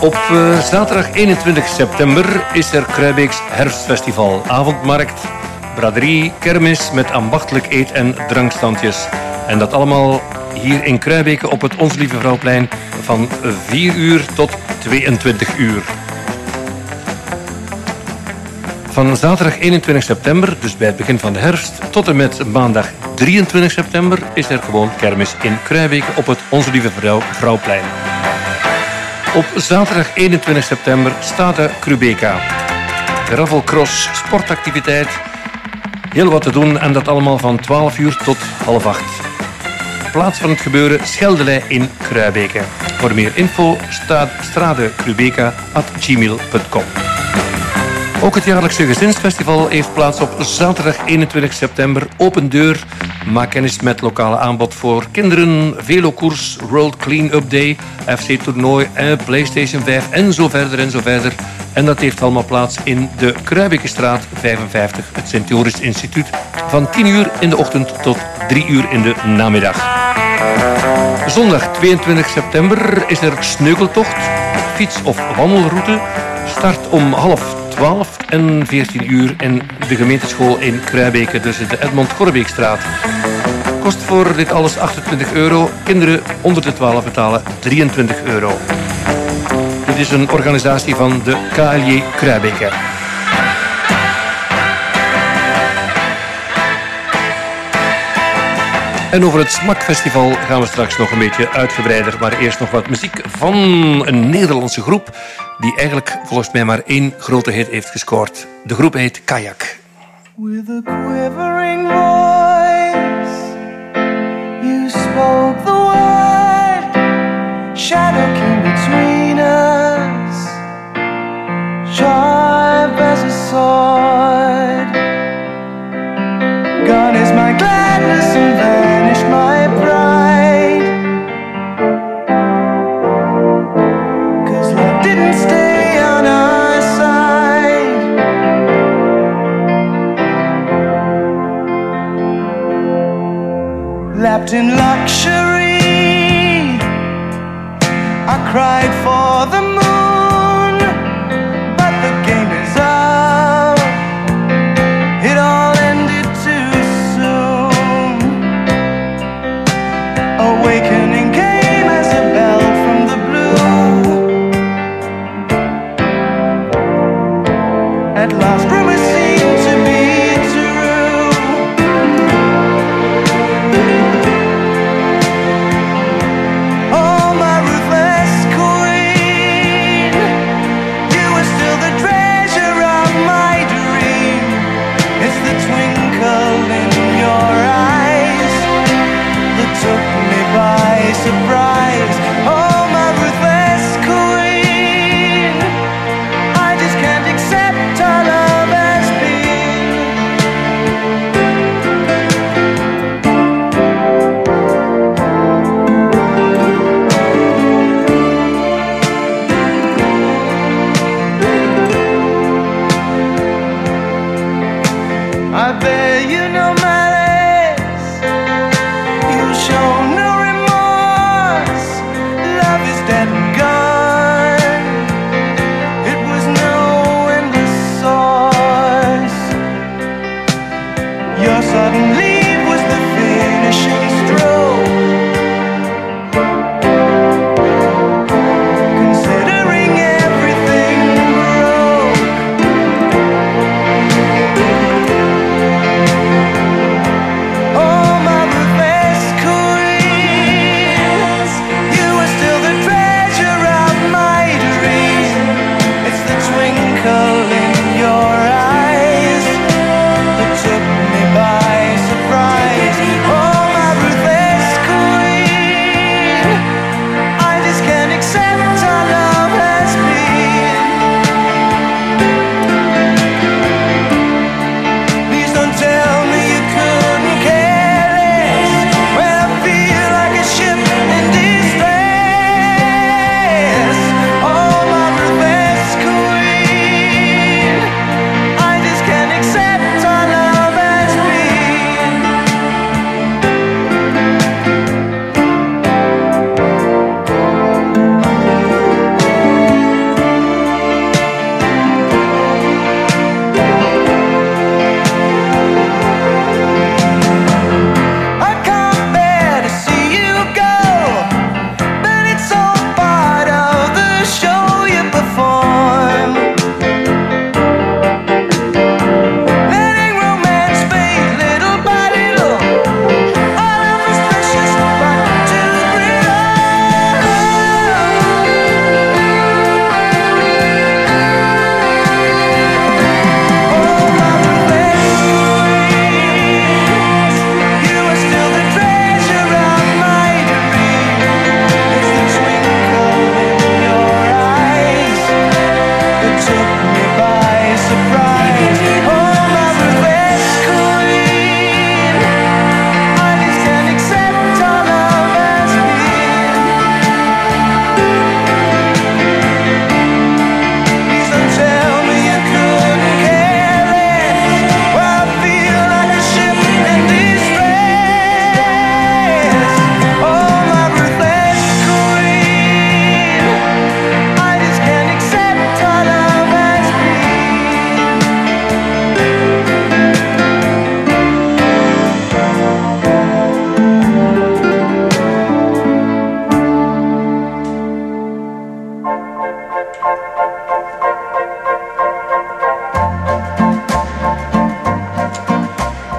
Op eh, zaterdag 21 september is er Kruibeeks Herfstfestival. Avondmarkt, braderie, kermis met ambachtelijk eet- en drankstandjes. En dat allemaal hier in Kruibeke op het Ons Lieve Vrouwplein van 4 uur tot 22 uur. Van zaterdag 21 september, dus bij het begin van de herfst, tot en met maandag 23 september is er gewoon kermis in Kruijbeke op het Onze Lieve Vrouw, Vrouwplein. Op zaterdag 21 september staat de Krubeka. Gravelcross sportactiviteit. Heel wat te doen en dat allemaal van 12 uur tot half 8. Plaats van het gebeuren Scheldelij in Kruijbeke. Voor meer info staat stradekrubeka.gmail.com. Ook het jaarlijkse gezinsfestival heeft plaats op zaterdag 21 september. Open deur. Maak kennis met lokale aanbod voor kinderen, velokoers, World Clean-up Day, FC-toernooi, en PlayStation 5 en zo verder en zo verder. En dat heeft allemaal plaats in de Kruibekenstraat 55, het Sint-Joris Instituut, van 10 uur in de ochtend tot 3 uur in de namiddag. Zondag 22 september is er sneukeltocht, fiets- of wandelroute. Start om half 12 en 14 uur in de gemeenteschool in Kruibeke, dus in de Edmond Gorbeekstraat. Kost voor dit alles 28 euro. Kinderen onder de 12 betalen 23 euro. Dit is een organisatie van de KLJ Kruibeke. En over het Smakfestival gaan we straks nog een beetje uitgebreider. Maar eerst nog wat muziek van een Nederlandse groep... die eigenlijk volgens mij maar één grote hit heeft gescoord. De groep heet Kayak. With a quivering voice, the word. Shadow Lapped in luxury, I cried for the moon,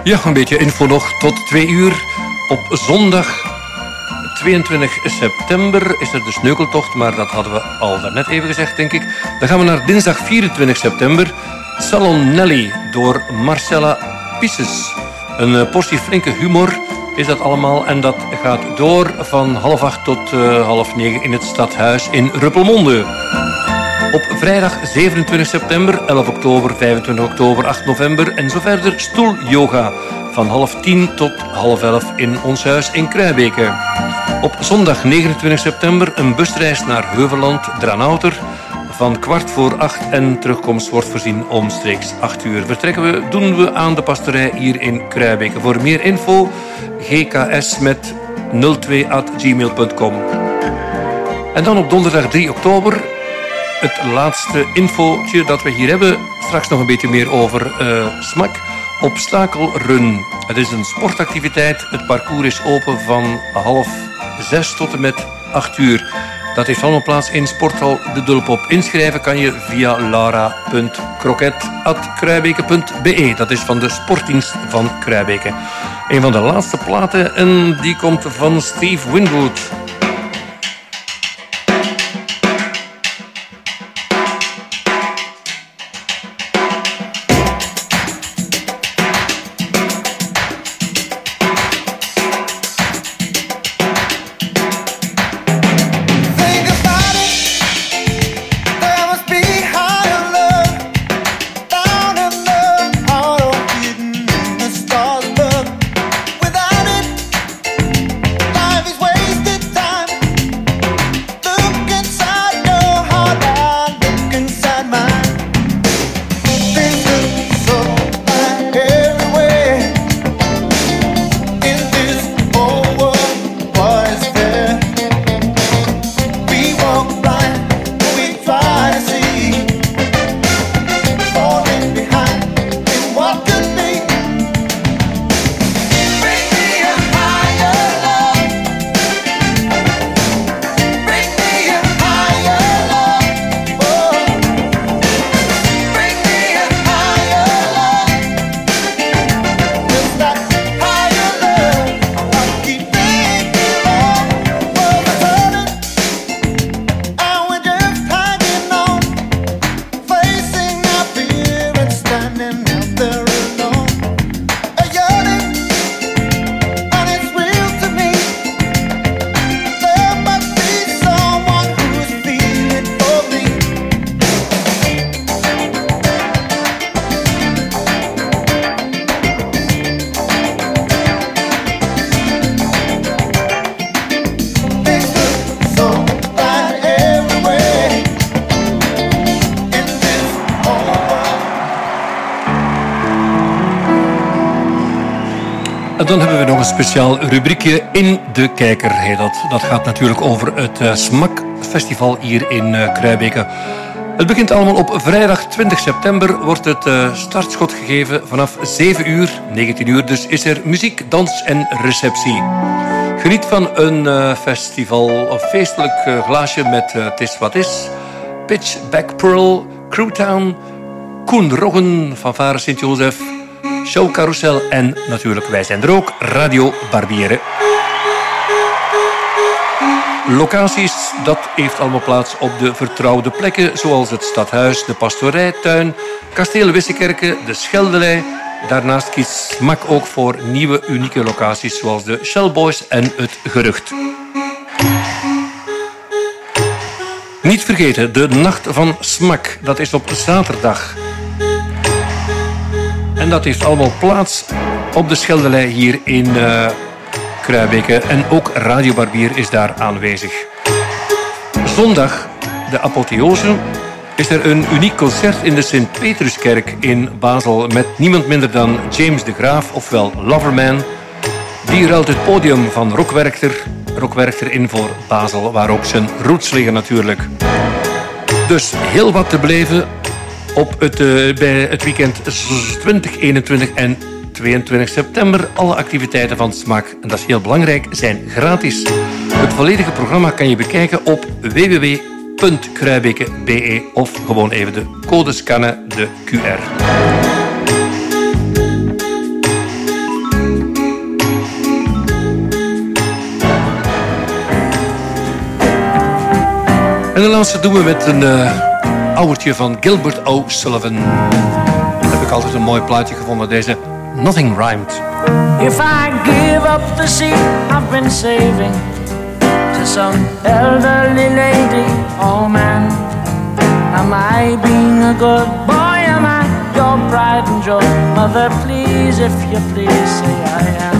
Ja, een beetje info nog tot twee uur. Op zondag 22 september is er de sneukeltocht, maar dat hadden we al daarnet even gezegd, denk ik. Dan gaan we naar dinsdag 24 september. Salon Nelly door Marcella Pisses. Een eh, portie flinke humor is dat allemaal. En dat gaat door van half acht tot eh, half negen in het stadhuis in Ruppelmonde. Op vrijdag 27 september, 11 oktober, 25 oktober, 8 november en zo verder stoelyoga. Van half tien tot half elf in ons huis in Kruijbeke. Op zondag 29 september een busreis naar Heuveland, Dranouter. Van kwart voor acht en terugkomst wordt voorzien omstreeks 8 uur. Vertrekken we, doen we aan de pastorij hier in Kruijbeke. Voor meer info gks met 02.gmail.com. En dan op donderdag 3 oktober het laatste infootje dat we hier hebben. Straks nog een beetje meer over eh, smak. Obstakelrun. Het is een sportactiviteit. Het parcours is open van half zes tot en met acht uur. Dat heeft allemaal plaats in Sporthal De Dulpop. Inschrijven kan je via lara.kroket.kruibeke.be. Dat is van de sportdienst van Kruibeke. Een van de laatste platen en die komt van Steve Winwood. Speciaal rubriekje in de kijker. heet dat. dat gaat natuurlijk over het eh, Smakfestival hier in eh Kruibeke. Het begint allemaal op vrijdag 20 september. Wordt het eh, startschot gegeven vanaf 7 uur, 19 uur. Dus is er muziek, dans en receptie. Geniet van een festival of feestelijk glaasje met Het is wat is. Pitch Back Pearl, Crewtown, Koen Roggen van Varen Sint-Jozef, Show Carousel en natuurlijk wij zijn er ook, Radio Barbieren. Locaties, dat heeft allemaal plaats op de vertrouwde plekken, zoals het stadhuis, de pastorijtuin, kasteel Wissekerke, de Scheldelij. Daarnaast kiest Smak ook voor nieuwe unieke locaties, zoals de Shellboys en het Gerucht. Niet vergeten, de Nacht van Smak, dat is op zaterdag. En dat heeft allemaal plaats op de Scheldelij hier in Kruibeke. En ook Radio Barbier is daar aanwezig. Zondag, de apotheose, is er een uniek concert in de Sint-Petruskerk in Basel met niemand minder dan James de Graaf, ofwel Loverman. Die ruilt het podium van Rockwerchter, Rockwerchter in voor Basel, waar ook zijn roots liggen natuurlijk. Dus heel wat te beleven op het, eh, bij het weekend 20, 21 en 22 september. Alle activiteiten van Smaak, en dat is heel belangrijk, zijn gratis. Het volledige programma kan je bekijken op www.kruibeke.be of gewoon even de code scannen, de QR. En de laatste doen we met een... Eh, ouwertje van Gilbert O'Sullivan. Daar heb ik altijd een mooi plaatje gevonden, deze Nothing Rhymed. If I give up the seat I've been saving to some elderly lady or man, am I being a good boy? Am I your pride and joy? Mother, please, if you please, say I am.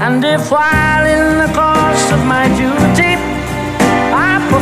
And if while in the course of my duty